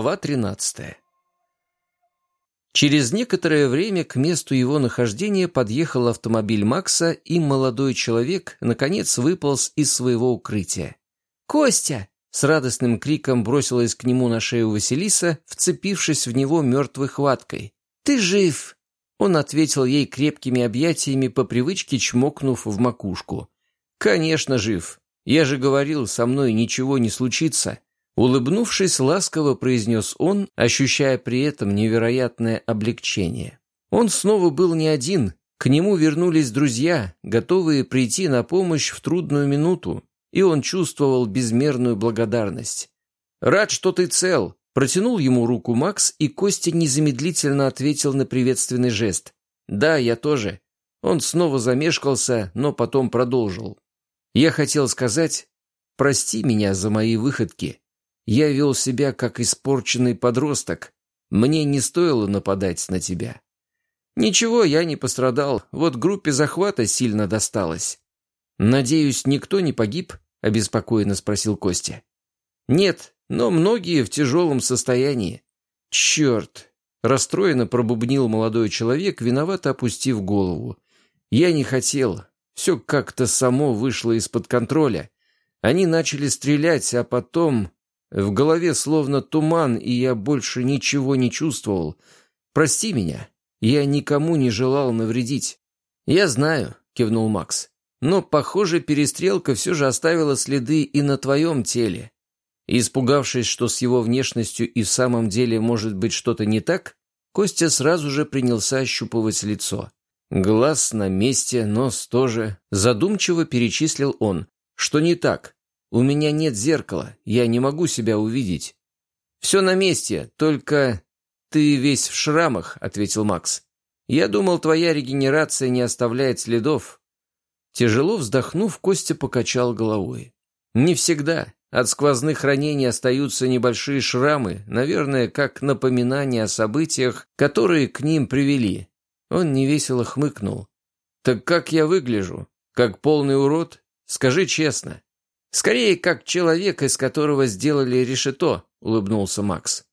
Глава 13. Через некоторое время к месту его нахождения подъехал автомобиль Макса, и молодой человек, наконец, выполз из своего укрытия. «Костя!» — с радостным криком бросилась к нему на шею Василиса, вцепившись в него мертвой хваткой. «Ты жив!» Он ответил ей крепкими объятиями, по привычке чмокнув в макушку. «Конечно, жив. Я же говорил, со мной ничего не случится». Улыбнувшись, ласково произнес он, ощущая при этом невероятное облегчение. Он снова был не один, к нему вернулись друзья, готовые прийти на помощь в трудную минуту, и он чувствовал безмерную благодарность. «Рад, что ты цел!» Протянул ему руку Макс, и Костя незамедлительно ответил на приветственный жест. «Да, я тоже». Он снова замешкался, но потом продолжил. «Я хотел сказать, прости меня за мои выходки. Я вел себя как испорченный подросток. Мне не стоило нападать на тебя. Ничего, я не пострадал. Вот группе захвата сильно досталось. Надеюсь, никто не погиб? Обеспокоенно спросил Костя. Нет, но многие в тяжелом состоянии. Черт! Расстроенно пробубнил молодой человек, виновато опустив голову. Я не хотел. Все как-то само вышло из-под контроля. Они начали стрелять, а потом... В голове словно туман, и я больше ничего не чувствовал. Прости меня, я никому не желал навредить. Я знаю, кивнул Макс. Но, похоже, перестрелка все же оставила следы и на твоем теле. Испугавшись, что с его внешностью и в самом деле может быть что-то не так, Костя сразу же принялся ощупывать лицо. Глаз на месте, нос тоже. Задумчиво перечислил он. Что не так? У меня нет зеркала, я не могу себя увидеть. Все на месте, только ты весь в шрамах, ответил Макс. Я думал, твоя регенерация не оставляет следов. Тяжело вздохнув, Костя покачал головой. Не всегда. От сквозных ранений остаются небольшие шрамы, наверное, как напоминание о событиях, которые к ним привели. Он невесело хмыкнул. «Так как я выгляжу? Как полный урод? Скажи честно». «Скорее, как человек, из которого сделали решето», — улыбнулся Макс.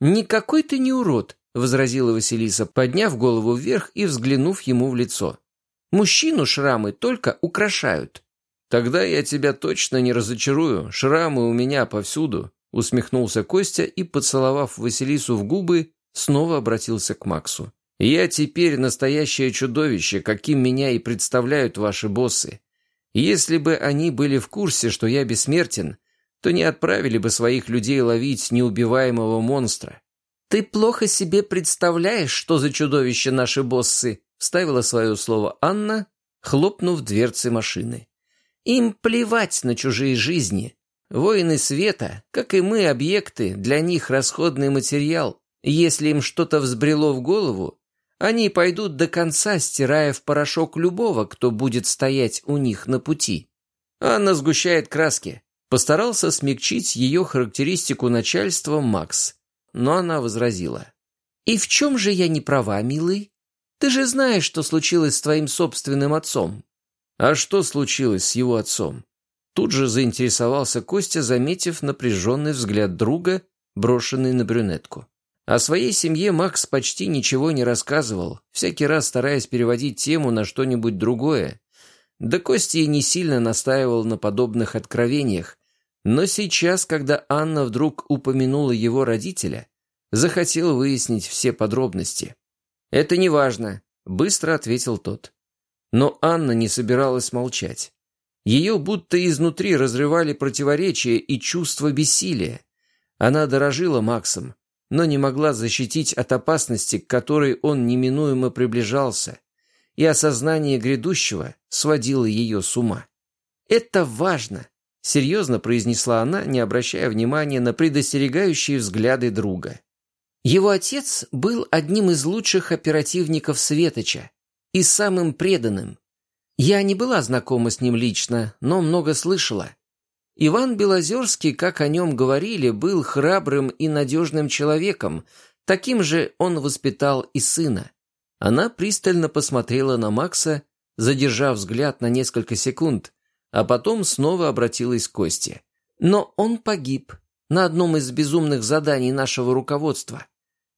«Никакой ты не урод», — возразила Василиса, подняв голову вверх и взглянув ему в лицо. «Мужчину шрамы только украшают». «Тогда я тебя точно не разочарую, шрамы у меня повсюду», — усмехнулся Костя и, поцеловав Василису в губы, снова обратился к Максу. «Я теперь настоящее чудовище, каким меня и представляют ваши боссы. Если бы они были в курсе, что я бессмертен, то не отправили бы своих людей ловить неубиваемого монстра. «Ты плохо себе представляешь, что за чудовище наши боссы», вставила свое слово Анна, хлопнув дверцы машины. «Им плевать на чужие жизни. Воины света, как и мы, объекты, для них расходный материал. Если им что-то взбрело в голову, они пойдут до конца, стирая в порошок любого, кто будет стоять у них на пути. Анна сгущает краски. Постарался смягчить ее характеристику начальства Макс, но она возразила. «И в чем же я не права, милый? Ты же знаешь, что случилось с твоим собственным отцом». «А что случилось с его отцом?» Тут же заинтересовался Костя, заметив напряженный взгляд друга, брошенный на брюнетку. О своей семье Макс почти ничего не рассказывал, всякий раз стараясь переводить тему на что-нибудь другое. Да Костя и не сильно настаивал на подобных откровениях, но сейчас, когда Анна вдруг упомянула его родителя, захотел выяснить все подробности. «Это не важно», — быстро ответил тот. Но Анна не собиралась молчать. Ее будто изнутри разрывали противоречия и чувство бессилия. Она дорожила Максом, но не могла защитить от опасности, к которой он неминуемо приближался, и осознание грядущего сводило ее с ума. «Это важно», — серьезно произнесла она, не обращая внимания на предостерегающие взгляды друга. Его отец был одним из лучших оперативников Светоча и самым преданным. Я не была знакома с ним лично, но много слышала. Иван Белозерский, как о нем говорили, был храбрым и надежным человеком, таким же он воспитал и сына. Она пристально посмотрела на Макса, задержав взгляд на несколько секунд, а потом снова обратилась к Косте. Но он погиб. на одном из безумных заданий нашего руководства.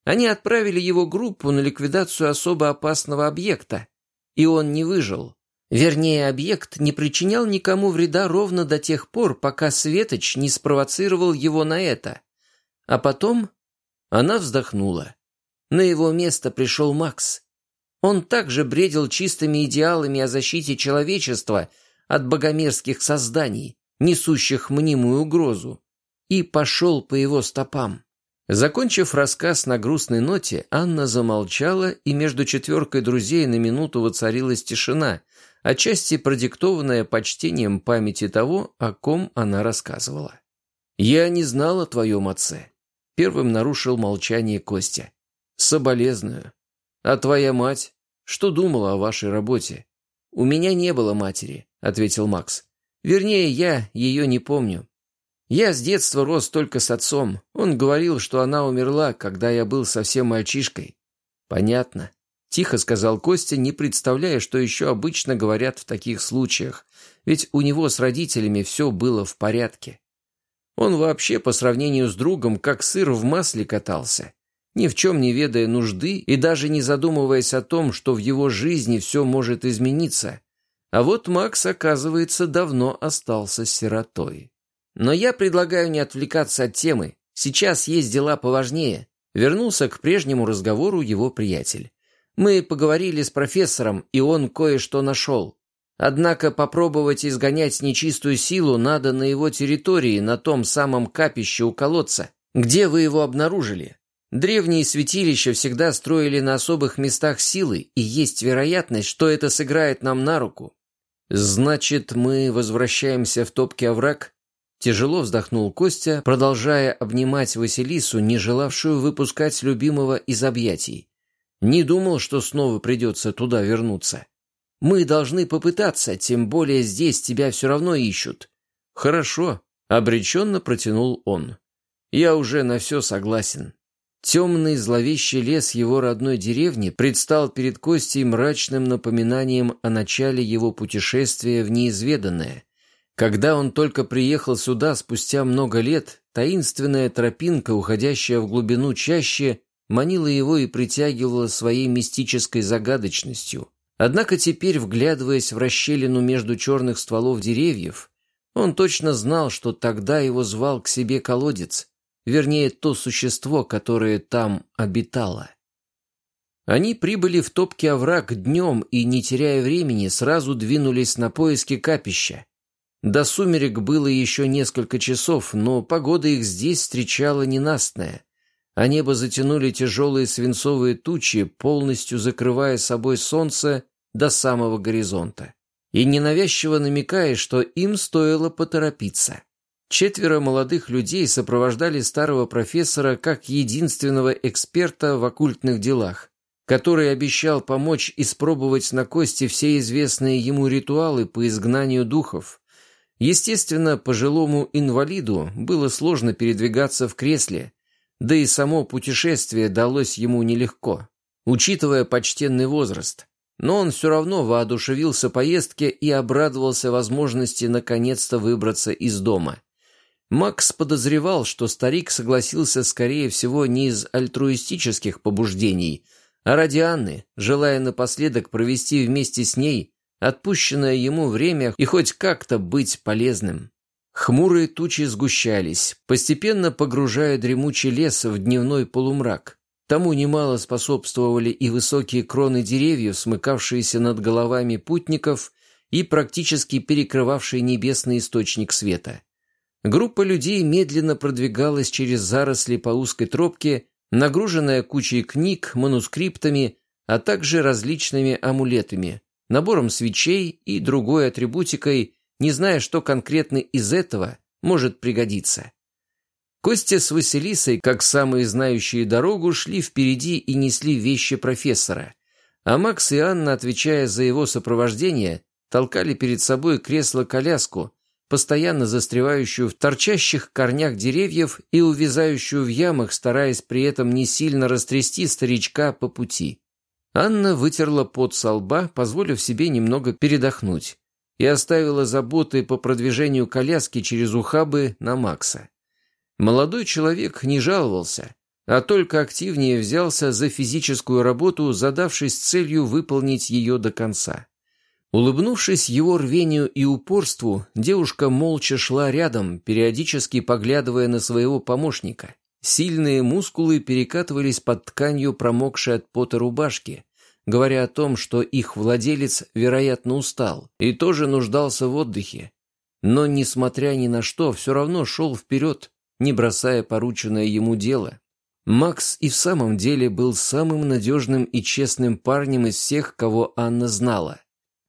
Они отправили его группу на ликвидацию особо опасного объекта, и он не выжил. Вернее, объект не причинял никому вреда ровно до тех пор, пока Светоч не спровоцировал его на это. А потом она вздохнула. На его место пришел Макс. Он также бредил чистыми идеалами о защите человечества от богомерзких созданий, несущих мнимую угрозу, и пошел по его стопам. Закончив рассказ на грустной ноте, Анна замолчала, и между четверкой друзей на минуту воцарилась тишина, отчасти продиктованная почтением памяти того, о ком она рассказывала. «Я не знал о твоем отце», — первым нарушил молчание Костя. «Соболезную. А твоя мать? Что думала о вашей работе?» «У меня не было матери», — ответил Макс. «Вернее, я ее не помню. Я с детства рос только с отцом. Он говорил, что она умерла, когда я был совсем мальчишкой». «Понятно», — тихо сказал Костя, не представляя, что еще обычно говорят в таких случаях, ведь у него с родителями все было в порядке. Он вообще, по сравнению с другом, как сыр в масле катался ни в чем не ведая нужды и даже не задумываясь о том, что в его жизни все может измениться. А вот Макс, оказывается, давно остался сиротой. Но я предлагаю не отвлекаться от темы. Сейчас есть дела поважнее. Вернулся к прежнему разговору его приятель. Мы поговорили с профессором, и он кое-что нашел. Однако попробовать изгонять нечистую силу надо на его территории, на том самом капище у колодца. Где вы его обнаружили? Древние святилища всегда строили на особых местах силы, и есть вероятность, что это сыграет нам на руку. Значит, мы возвращаемся в топкий овраг? Тяжело вздохнул Костя, продолжая обнимать Василису, не желавшую выпускать любимого из объятий. Не думал, что снова придется туда вернуться. Мы должны попытаться, тем более здесь тебя все равно ищут. Хорошо, обреченно протянул он. Я уже на все согласен. Темный зловещий лес его родной деревни предстал перед Костей мрачным напоминанием о начале его путешествия в неизведанное. Когда он только приехал сюда спустя много лет, таинственная тропинка, уходящая в глубину чаще, манила его и притягивала своей мистической загадочностью. Однако теперь, вглядываясь в расщелину между черных стволов деревьев, он точно знал, что тогда его звал к себе колодец, вернее, то существо, которое там обитало. Они прибыли в топкий овраг днем и, не теряя времени, сразу двинулись на поиски капища. До сумерек было еще несколько часов, но погода их здесь встречала ненастная, а небо затянули тяжелые свинцовые тучи, полностью закрывая собой солнце до самого горизонта, и ненавязчиво намекая, что им стоило поторопиться. Четверо молодых людей сопровождали старого профессора как единственного эксперта в оккультных делах, который обещал помочь испробовать на кости все известные ему ритуалы по изгнанию духов. Естественно, пожилому инвалиду было сложно передвигаться в кресле, да и само путешествие далось ему нелегко, учитывая почтенный возраст. Но он все равно воодушевился поездке и обрадовался возможности наконец-то выбраться из дома. Макс подозревал, что старик согласился, скорее всего, не из альтруистических побуждений, а ради Анны, желая напоследок провести вместе с ней отпущенное ему время и хоть как-то быть полезным. Хмурые тучи сгущались, постепенно погружая дремучий лес в дневной полумрак. Тому немало способствовали и высокие кроны деревьев, смыкавшиеся над головами путников и практически перекрывавшие небесный источник света. Группа людей медленно продвигалась через заросли по узкой тропке, нагруженная кучей книг, манускриптами, а также различными амулетами, набором свечей и другой атрибутикой, не зная, что конкретно из этого может пригодиться. Костя с Василисой, как самые знающие дорогу, шли впереди и несли вещи профессора, а Макс и Анна, отвечая за его сопровождение, толкали перед собой кресло-коляску, постоянно застревающую в торчащих корнях деревьев и увязающую в ямах, стараясь при этом не сильно растрясти старичка по пути. Анна вытерла пот со лба, позволив себе немного передохнуть, и оставила заботы по продвижению коляски через ухабы на Макса. Молодой человек не жаловался, а только активнее взялся за физическую работу, задавшись целью выполнить ее до конца. Улыбнувшись его рвению и упорству, девушка молча шла рядом, периодически поглядывая на своего помощника. Сильные мускулы перекатывались под тканью промокшей от пота рубашки, говоря о том, что их владелец, вероятно, устал и тоже нуждался в отдыхе. Но, несмотря ни на что, все равно шел вперед, не бросая порученное ему дело. Макс и в самом деле был самым надежным и честным парнем из всех, кого Анна знала.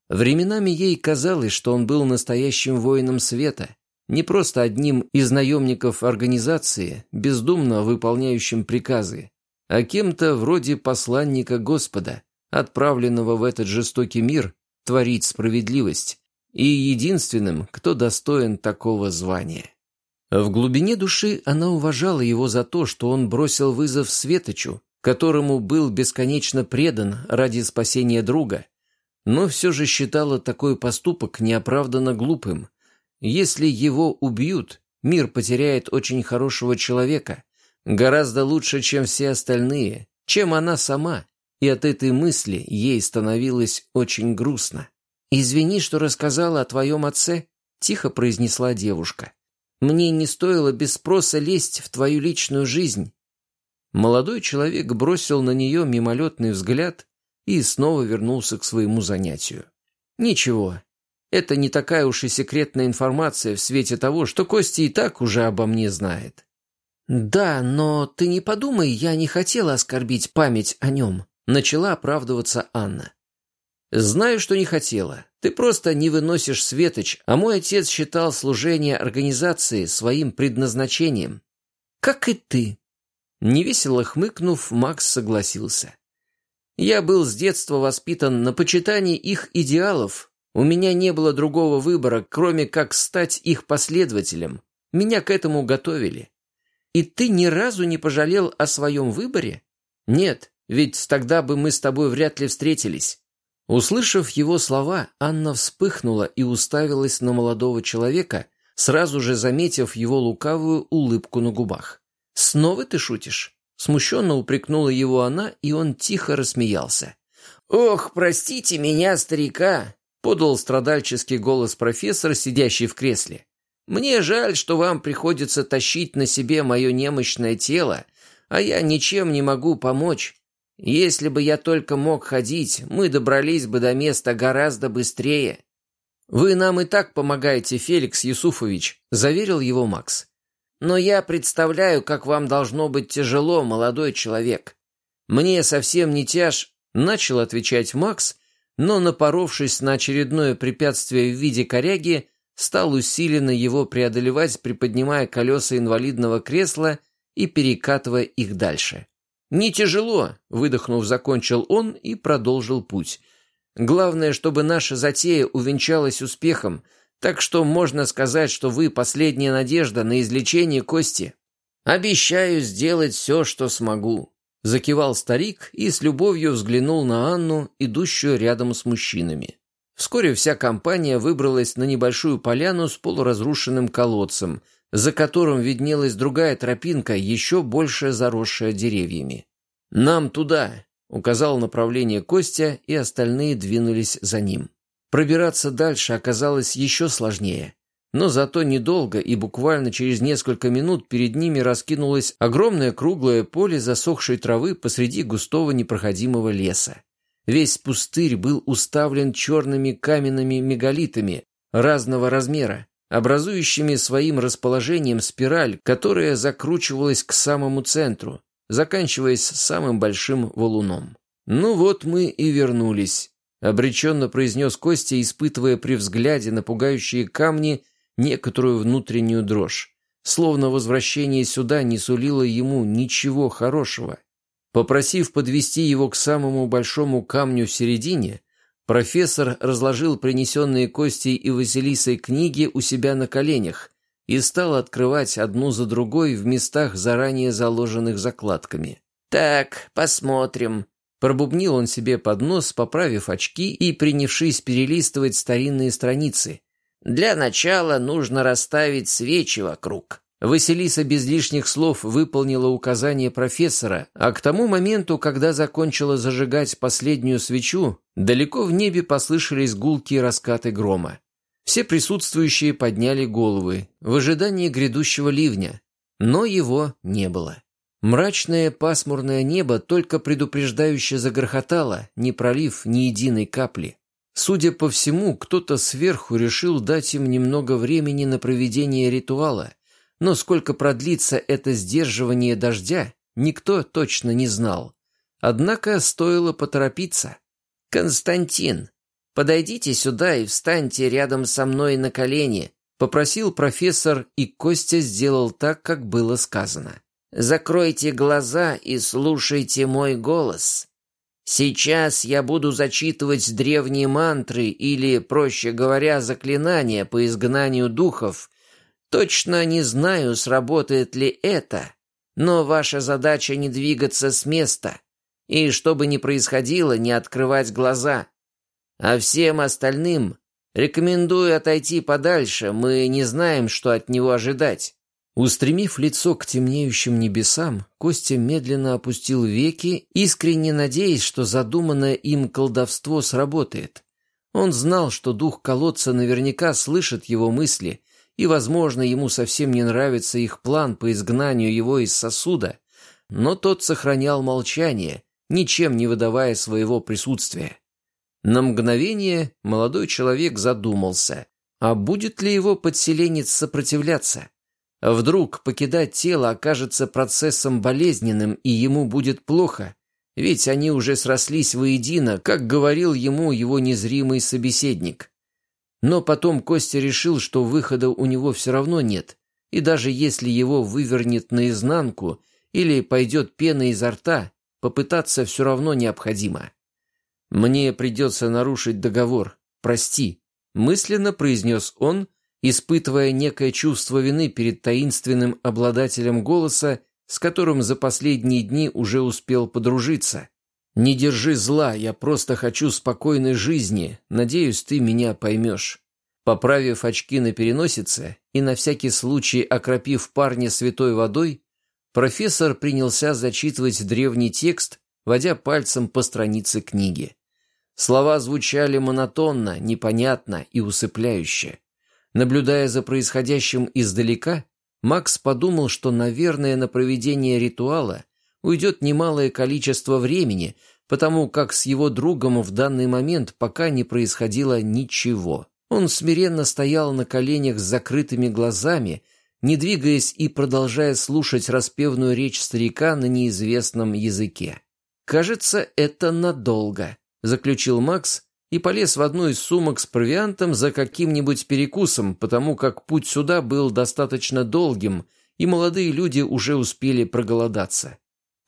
Временами ей казалось, что он был настоящим воином света, не просто одним из наемников организации, бездумно выполняющим приказы, а кем-то вроде посланника Господа, отправленного в этот жестокий мир творить справедливость, и единственным, кто достоин такого звания. В глубине души она уважала его за то, что он бросил вызов Светочу, которому был бесконечно предан ради спасения друга, но все же считала такой поступок неоправданно глупым. Если его убьют, мир потеряет очень хорошего человека, гораздо лучше, чем все остальные, чем она сама, и от этой мысли ей становилось очень грустно. «Извини, что рассказала о твоем отце», — тихо произнесла девушка. «Мне не стоило без спроса лезть в твою личную жизнь». Молодой человек бросил на нее мимолетный взгляд и снова вернулся к своему занятию. «Ничего, это не такая уж и секретная информация в свете того, что Костя и так уже обо мне знает». «Да, но ты не подумай, я не хотела оскорбить память о нем», — начала оправдываться Анна. «Знаю, что не хотела. Ты просто не выносишь Светоч, а мой отец считал служение организации своим предназначением». «Как и ты». Невесело хмыкнув, Макс согласился. Я был с детства воспитан на почитании их идеалов. У меня не было другого выбора, кроме как стать их последователем. Меня к этому готовили. И ты ни разу не пожалел о своем выборе? Нет, ведь тогда бы мы с тобой вряд ли встретились. Услышав его слова, Анна вспыхнула и уставилась на молодого человека, сразу же заметив его лукавую улыбку на губах. «Снова ты шутишь?» Смущенно упрекнула его она, и он тихо рассмеялся. «Ох, простите меня, старика!» — подал страдальческий голос профессор, сидящий в кресле. «Мне жаль, что вам приходится тащить на себе мое немощное тело, а я ничем не могу помочь. Если бы я только мог ходить, мы добрались бы до места гораздо быстрее». «Вы нам и так помогаете, Феликс Юсуфович», — заверил его Макс. Но я представляю, как вам должно быть тяжело, молодой человек. Мне совсем не тяж, начал отвечать Макс, но, напоровшись на очередное препятствие в виде коряги, стал усиленно его преодолевать, приподнимая колеса инвалидного кресла и перекатывая их дальше. «Не тяжело», — выдохнув, закончил он и продолжил путь. «Главное, чтобы наша затея увенчалась успехом — так что можно сказать, что вы последняя надежда на излечение кости. Обещаю сделать все, что смогу». Закивал старик и с любовью взглянул на Анну, идущую рядом с мужчинами. Вскоре вся компания выбралась на небольшую поляну с полуразрушенным колодцем, за которым виднелась другая тропинка, еще больше заросшая деревьями. «Нам туда!» — указал направление Костя, и остальные двинулись за ним. Пробираться дальше оказалось еще сложнее. Но зато недолго, и буквально через несколько минут перед ними раскинулось огромное круглое поле засохшей травы посреди густого непроходимого леса. Весь пустырь был уставлен черными каменными мегалитами разного размера, образующими своим расположением спираль, которая закручивалась к самому центру, заканчиваясь самым большим валуном. Ну вот мы и вернулись. Обреченно произнес Костя, испытывая при взгляде на пугающие камни некоторую внутреннюю дрожь. Словно возвращение сюда не сулило ему ничего хорошего. Попросив подвести его к самому большому камню в середине, профессор разложил принесенные Костей и Василисой книги у себя на коленях и стал открывать одну за другой в местах, заранее заложенных закладками. «Так, посмотрим», Пробубнил он себе под нос, поправив очки и принявшись перелистывать старинные страницы. «Для начала нужно расставить свечи вокруг». Василиса без лишних слов выполнила указание профессора, а к тому моменту, когда закончила зажигать последнюю свечу, далеко в небе послышались гулкие раскаты грома. Все присутствующие подняли головы в ожидании грядущего ливня, но его не было. Мрачное пасмурное небо только предупреждающе загрохотало, не пролив ни единой капли. Судя по всему, кто-то сверху решил дать им немного времени на проведение ритуала – но сколько продлится это сдерживание дождя, никто точно не знал. Однако стоило поторопиться. «Константин, подойдите сюда и встаньте рядом со мной на колени», попросил профессор, и Костя сделал так, как было сказано. «Закройте глаза и слушайте мой голос. Сейчас я буду зачитывать древние мантры или, проще говоря, заклинания по изгнанию духов, Точно не знаю, сработает ли это, но ваша задача не двигаться с места, и, что бы ни происходило, не открывать глаза. А всем остальным рекомендую отойти подальше, мы не знаем, что от него ожидать». Устремив лицо к темнеющим небесам, Костя медленно опустил веки, искренне надеясь, что задуманное им колдовство сработает. Он знал, что дух колодца наверняка слышит его мысли и, возможно, ему совсем не нравится их план по изгнанию его из сосуда, но тот сохранял молчание, ничем не выдавая своего присутствия. На мгновение молодой человек задумался, а будет ли его подселенец сопротивляться? Вдруг покидать тело окажется процессом болезненным, и ему будет плохо, ведь они уже срослись воедино, как говорил ему его незримый собеседник. Но потом Костя решил, что выхода у него все равно нет, и даже если его вывернет наизнанку или пойдет пена изо рта, попытаться все равно необходимо. «Мне придется нарушить договор. Прости», — мысленно произнес он, испытывая некое чувство вины перед таинственным обладателем голоса, с которым за последние дни уже успел подружиться. «Не держи зла, я просто хочу спокойной жизни. Надеюсь, ты меня поймешь». Поправив очки на переносице и на всякий случай окропив парня святой водой, профессор принялся зачитывать древний текст, водя пальцем по странице книги. Слова звучали монотонно, непонятно и усыпляюще. Наблюдая за происходящим издалека, Макс подумал, что, наверное, на проведение ритуала уйдет немалое количество времени, потому как с его другом в данный момент пока не происходило ничего. Он смиренно стоял на коленях с закрытыми глазами, не двигаясь и продолжая слушать распевную речь старика на неизвестном языке. «Кажется, это надолго», — заключил Макс и полез в одну из сумок с провиантом за каким-нибудь перекусом, потому как путь сюда был достаточно долгим, и молодые люди уже успели проголодаться.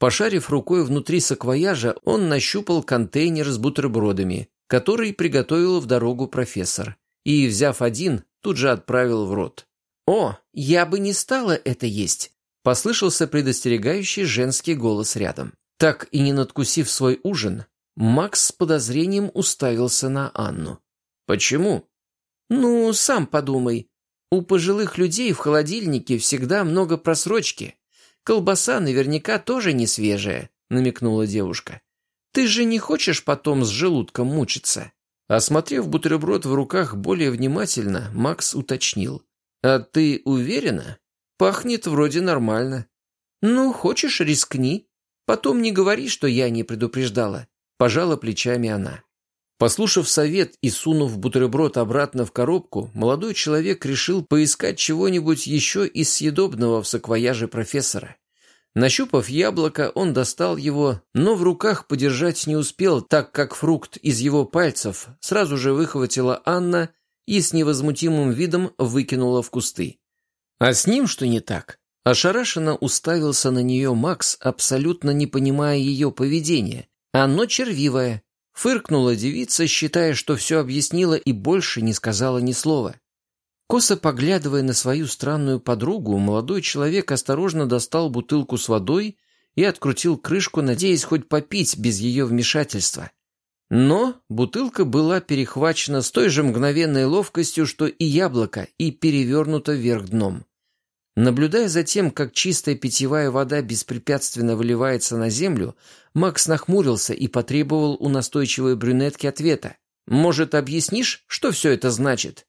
Пошарив рукой внутри саквояжа, он нащупал контейнер с бутербродами, который приготовил в дорогу профессор, и, взяв один, тут же отправил в рот. «О, я бы не стала это есть!» — послышался предостерегающий женский голос рядом. Так и не надкусив свой ужин, Макс с подозрением уставился на Анну. «Почему?» «Ну, сам подумай. У пожилых людей в холодильнике всегда много просрочки. «Колбаса наверняка тоже не свежая», — намекнула девушка. «Ты же не хочешь потом с желудком мучиться?» Осмотрев бутерброд в руках более внимательно, Макс уточнил. «А ты уверена? Пахнет вроде нормально». «Ну, хочешь, рискни. Потом не говори, что я не предупреждала», — пожала плечами она. Послушав совет и сунув бутерброд обратно в коробку, молодой человек решил поискать чего-нибудь еще из съедобного в саквояже профессора. Нащупав яблоко, он достал его, но в руках подержать не успел, так как фрукт из его пальцев сразу же выхватила Анна и с невозмутимым видом выкинула в кусты. А с ним что не так? Ошарашенно уставился на нее Макс, абсолютно не понимая ее поведения. Оно червивое, Фыркнула девица, считая, что все объяснила и больше не сказала ни слова. Косо поглядывая на свою странную подругу, молодой человек осторожно достал бутылку с водой и открутил крышку, надеясь хоть попить без ее вмешательства. Но бутылка была перехвачена с той же мгновенной ловкостью, что и яблоко, и перевернута вверх дном. Наблюдая за тем, как чистая питьевая вода беспрепятственно выливается на землю, Макс нахмурился и потребовал у настойчивой брюнетки ответа. «Может, объяснишь, что все это значит?»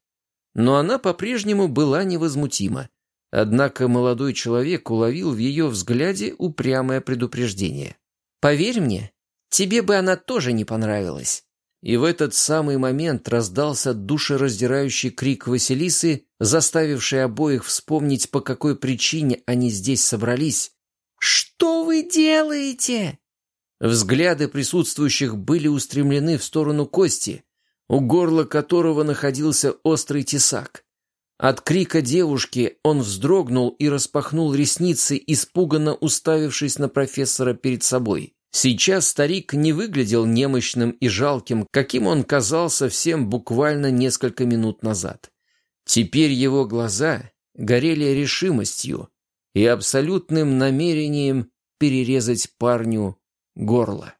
Но она по-прежнему была невозмутима. Однако молодой человек уловил в ее взгляде упрямое предупреждение. «Поверь мне, тебе бы она тоже не понравилась». И в этот самый момент раздался душераздирающий крик Василисы, заставивший обоих вспомнить, по какой причине они здесь собрались. «Что вы делаете?» Взгляды присутствующих были устремлены в сторону Кости, у горла которого находился острый тесак. От крика девушки он вздрогнул и распахнул ресницы, испуганно уставившись на профессора перед собой. Сейчас старик не выглядел немощным и жалким, каким он казался всем буквально несколько минут назад. Теперь его глаза горели решимостью и абсолютным намерением перерезать парню горло.